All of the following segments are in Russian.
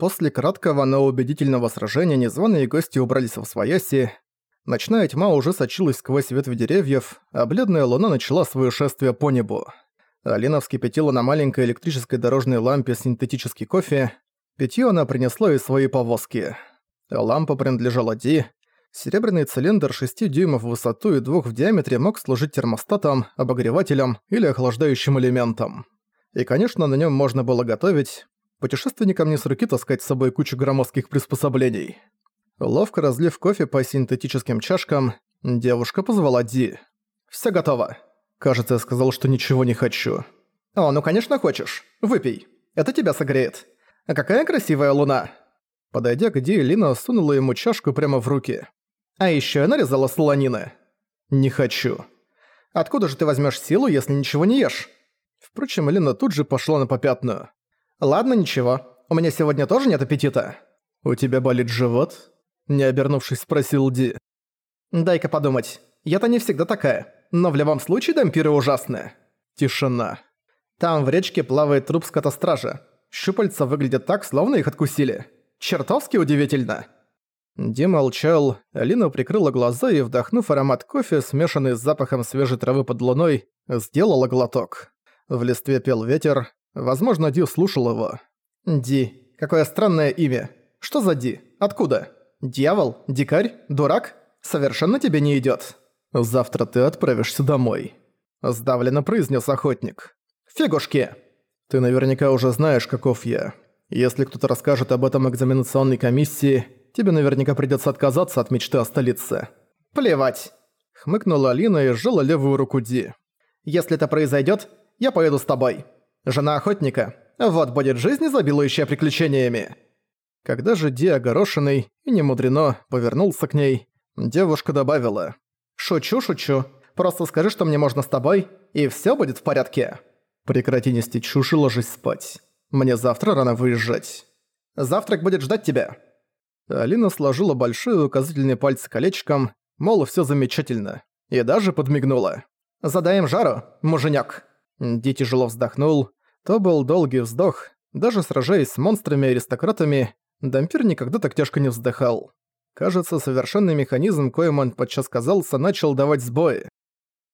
После краткого, но убедительного сражения незваные гости убрались в свояси. Ночная тьма уже сочилась сквозь ветви деревьев, а бледная луна начала свое шествие по небу. Алина вскипятила на маленькой электрической дорожной лампе синтетический кофе. Питьё она принесла из своей повозки. Лампа принадлежала Ди. Серебряный цилиндр 6 дюймов в высоту и 2 в диаметре мог служить термостатом, обогревателем или охлаждающим элементом. И, конечно, на нем можно было готовить. Путешественникам не с руки таскать с собой кучу громоздких приспособлений. Ловко разлив кофе по синтетическим чашкам, девушка позвала Ди. «Всё готово». Кажется, я сказал, что ничего не хочу. «О, ну конечно хочешь. Выпей. Это тебя согреет. А какая красивая луна!» Подойдя к Ди, Лина сунула ему чашку прямо в руки. «А ещё я нарезала солонины». «Не хочу». «Откуда же ты возьмёшь силу, если ничего не ешь?» Впрочем, Лина тут же пошла на попятную. «Ладно, ничего. У меня сегодня тоже нет аппетита». «У тебя болит живот?» Не обернувшись, спросил Ди. «Дай-ка подумать. Я-то не всегда такая. Но в любом случае дампиры ужасные». Тишина. Там в речке плавает труп скотостража. Щупальца выглядят так, словно их откусили. Чертовски удивительно. Ди молчал, Алина прикрыла глаза и, вдохнув аромат кофе, смешанный с запахом свежей травы под луной, сделала глоток. В листве пел ветер, возможно, Ди слушал его. «Ди, какое странное имя. Что за Ди? Откуда? Дьявол? Дикарь? Дурак? Совершенно тебе не идёт». «Завтра ты отправишься домой», — сдавленно произнес охотник. «Фигушки!» «Ты наверняка уже знаешь, каков я. Если кто-то расскажет об этом экзаменационной комиссии, тебе наверняка придется отказаться от мечты о столице». «Плевать!» — хмыкнула Алина и сжала левую руку Ди. «Если это произойдет, я поеду с тобой. Жена охотника. Вот будет жизнь, изобилующая приключениями». Когда же Ди огорошенный, и немудрено, повернулся к ней, девушка добавила. «Шучу, шучу. Просто скажи, что мне можно с тобой, и всё будет в порядке». «Прекрати нести чушь и ложись спать. Мне завтра рано выезжать. Завтрак будет ждать тебя». Алина сложила большой указательный пальцы колечком, мол, всё замечательно, и даже подмигнула. «Задаем жару, муженёк». Ди тяжело вздохнул. То был долгий вздох. Даже сражаясь с монстрами-аристократами, Дампир никогда так тяжко не вздыхал. Кажется, совершенный механизм, коим он подчас казался, начал давать сбои.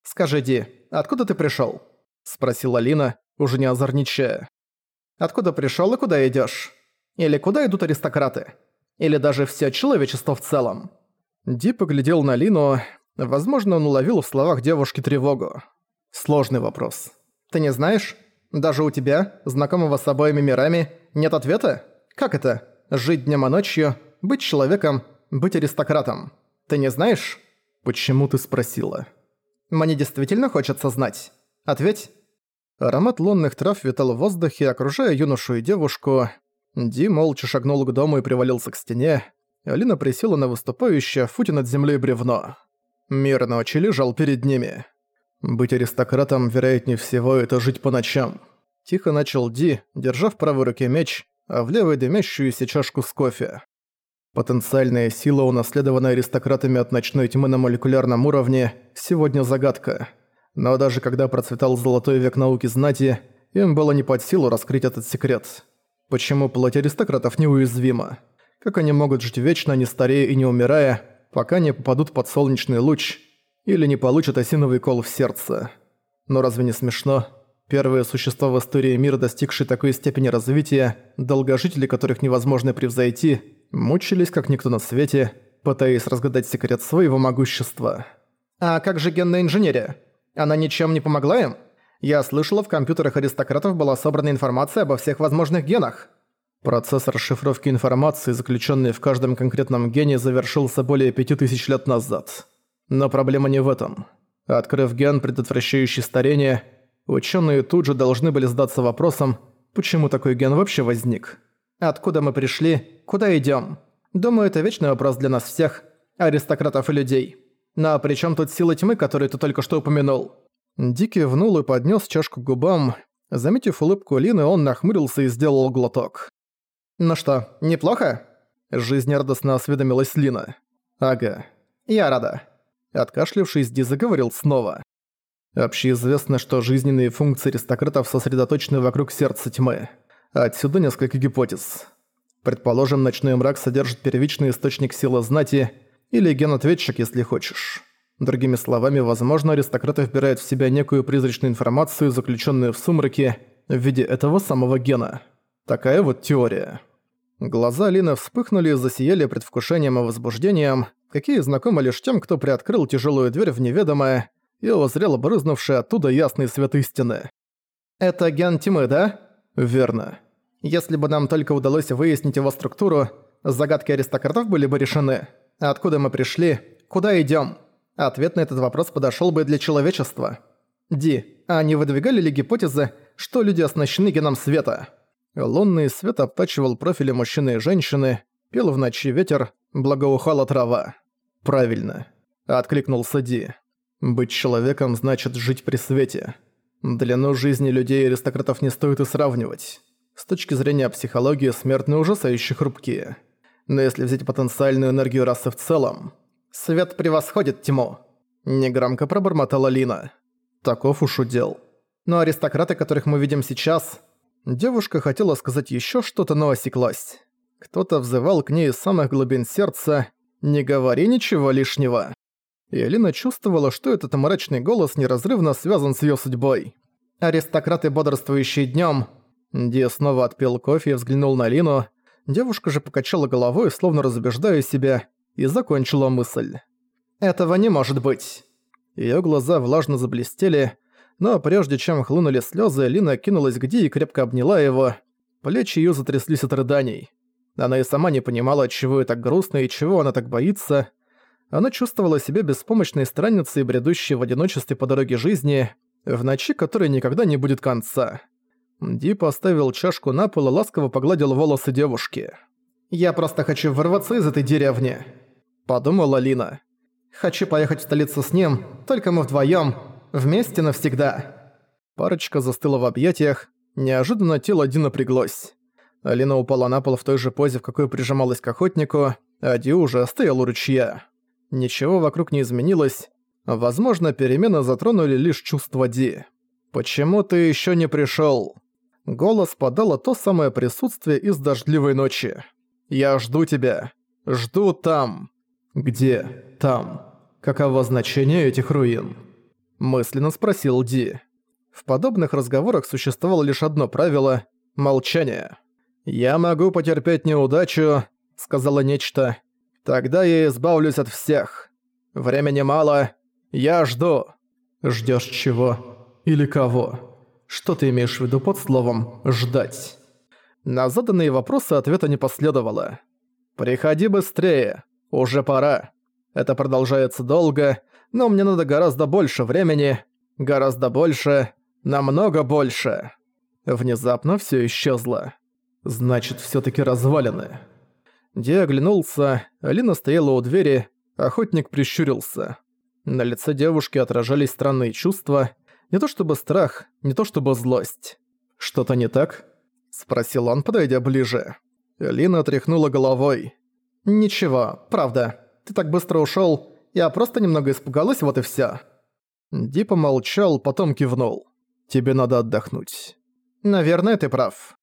«Скажи, Ди, откуда ты пришёл?» – спросила Алина, уже не озорничая. «Откуда пришёл и куда идёшь? Или куда идут аристократы? Или даже всё человечество в целом?» Ди поглядел на Лину. Возможно, он уловил в словах девушки тревогу. Сложный вопрос. «Ты не знаешь? Даже у тебя, знакомого с обоими мирами, нет ответа? Как это? Жить днем и ночью, быть человеком, быть аристократом. Ты не знаешь? Почему ты спросила? Мне действительно хочется знать. Ответь. Аромат лунных трав витал в воздухе, окружая юношу и девушку. Ди молча шагнул к дому и привалился к стене. Алина присела на выступающее в футе над землей бревно. Мир ночи лежал перед ними. Быть аристократом, вероятнее всего, это жить по ночам. Тихо начал Ди, держа в правой руке меч, а в левой дымящуюся чашку с кофе. Потенциальная сила, унаследованная аристократами от ночной тьмы на молекулярном уровне, сегодня загадка. Но даже когда процветал золотой век науки знати, им было не под силу раскрыть этот секрет. Почему плоть аристократов неуязвима? Как они могут жить вечно, не старея и не умирая, пока не попадут под солнечный луч или не получат осиновый кол в сердце? Но разве не смешно? Первые существа в истории мира, достигшие такой степени развития, долгожители которых невозможно превзойти – мучились как никто на свете, пытаясь разгадать секрет своего могущества. «А как же генная инженерия? Она ничем не помогла им? Я слышала, в компьютерах аристократов была собрана информация обо всех возможных генах». Процесс расшифровки информации, заключенный в каждом конкретном гене, завершился более пяти тысяч лет назад. Но проблема не в этом. Открыв ген, предотвращающий старение, ученые тут же должны были задаться вопросом, почему такой ген вообще возник. Откуда мы пришли? Куда идём? Думаю, это вечный вопрос для нас всех, аристократов и людей. Но при чём тут силы тьмы, которые ты только что упомянул?» Ди кивнул и поднёс чашку к губам. Заметив улыбку Лины, он нахмурился и сделал глоток. «Ну что, неплохо?» Жизнерадостно осведомилась Лина. «Ага. Я рада». Откашлившись, Ди заговорил снова. Общеизвестно, что жизненные функции аристократов сосредоточены вокруг сердца тьмы. Отсюда несколько гипотез. Предположим, ночной мрак содержит первичный источник силы знати или ген-ответчик, если хочешь. Другими словами, возможно, аристократы вбирают в себя некую призрачную информацию, заключенную в сумраке, в виде этого самого гена. Такая вот теория. Глаза Лины вспыхнули и засияли предвкушением и возбуждением, какие знакомы лишь тем, кто приоткрыл тяжелую дверь в неведомое и узрел брызнувший оттуда ясный свет истины. «Это ген тьмы, да?» «Верно. Если бы нам только удалось выяснить его структуру, загадки аристократов были бы решены. Откуда мы пришли? Куда идём?» Ответ на этот вопрос подошёл бы для человечества. Ди, а не выдвигали ли гипотезы, что люди оснащены геном света? Лунный свет обтачивал профили мужчины и женщины, пел в ночи ветер, благоухала трава. «Правильно», — откликнулся Ди. «Быть человеком значит жить при свете. Длину жизни людей и аристократов не стоит и сравнивать. С точки зрения психологии смертные ужасающе хрупкие. Но если взять потенциальную энергию расы в целом, «Свет превосходит тьму», — негромко пробормотала Лина. Таков уж удел. Но аристократы, которых мы видим сейчас... Девушка хотела сказать еще что-то, но осеклась. Кто-то взывал к ней из самых глубин сердца «Не говори ничего лишнего». И Алина чувствовала, что этот мрачный голос неразрывно связан с ее судьбой. «Аристократы, бодрствующие днем. Ди снова отпил кофе и взглянул на Лину. Девушка же покачала головой, словно разубеждая себя, и закончила мысль. «Этого не может быть!» Её глаза влажно заблестели, но прежде чем хлынули слёзы, Лина кинулась к Ди и крепко обняла его. Плечи её затряслись от рыданий. Она и сама не понимала, чего ей так грустно и чего она так боится. Она чувствовала себя беспомощной странницей, бредущей в одиночестве по дороге жизни, в ночи которой никогда не будет конца. Ди поставил чашку на пол и ласково погладил волосы девушки. «Я просто хочу вырваться из этой деревни», подумала Лина. «Хочу поехать в столицу с ним, только мы вдвоём, вместе навсегда». Парочка застыла в объятиях, неожиданно тело Ди напряглось. Алина упала на пол в той же позе, в какой прижималась к охотнику, а Ди уже стоял у ручья. Ничего вокруг не изменилось. Возможно, перемены затронули лишь чувство Ди. «Почему ты ещё не пришёл?» Голос подало то самое присутствие из дождливой ночи. «Я жду тебя. Жду там». «Где? Там? Каково значение этих руин?» Мысленно спросил Ди. В подобных разговорах существовало лишь одно правило – молчание. «Я могу потерпеть неудачу», – сказала нечто. «Тогда я избавлюсь от всех. Времени мало. Я жду». «Ждёшь чего? Или кого? Что ты имеешь в виду под словом «ждать»?» На заданные вопросы ответа не последовало. «Приходи быстрее. Уже пора. Это продолжается долго, но мне надо гораздо больше времени. Гораздо больше. Намного больше. Внезапно все исчезло. Значит, все таки развалины. Ди оглянулся, Алина стояла у двери, охотник прищурился. На лице девушки отражались странные чувства, не то чтобы страх, не то чтобы злость. «Что-то не так?» – спросил он, подойдя ближе. Алина тряхнула головой. «Ничего, правда. Ты так быстро ушёл. Я просто немного испугалась, вот и всё». Ди помолчал, потом кивнул. «Тебе надо отдохнуть». «Наверное, ты прав».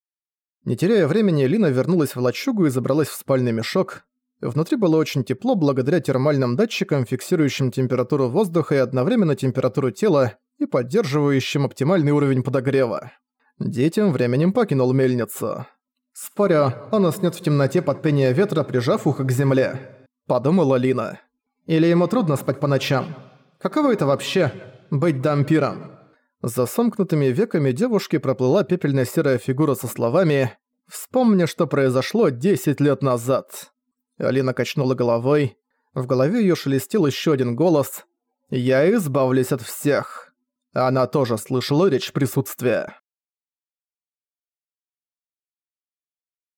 Не теряя времени, Лина вернулась в лачугу и забралась в спальный мешок. Внутри было очень тепло благодаря термальным датчикам, фиксирующим температуру воздуха и одновременно температуру тела и поддерживающим оптимальный уровень подогрева. Ди тем временем покинул мельницу. «Спорю, он уснёт в темноте под пение ветра, прижав ухо к земле», — подумала Лина. «Или ему трудно спать по ночам? Каково это вообще — быть дампиром?» За сомкнутыми веками девушки проплыла пепельно-серая фигура со словами «Вспомни, что произошло 10 лет назад». Алина качнула головой. В голове её шелестел ещё один голос «Я избавлюсь от всех». Она тоже слышала речь присутствия.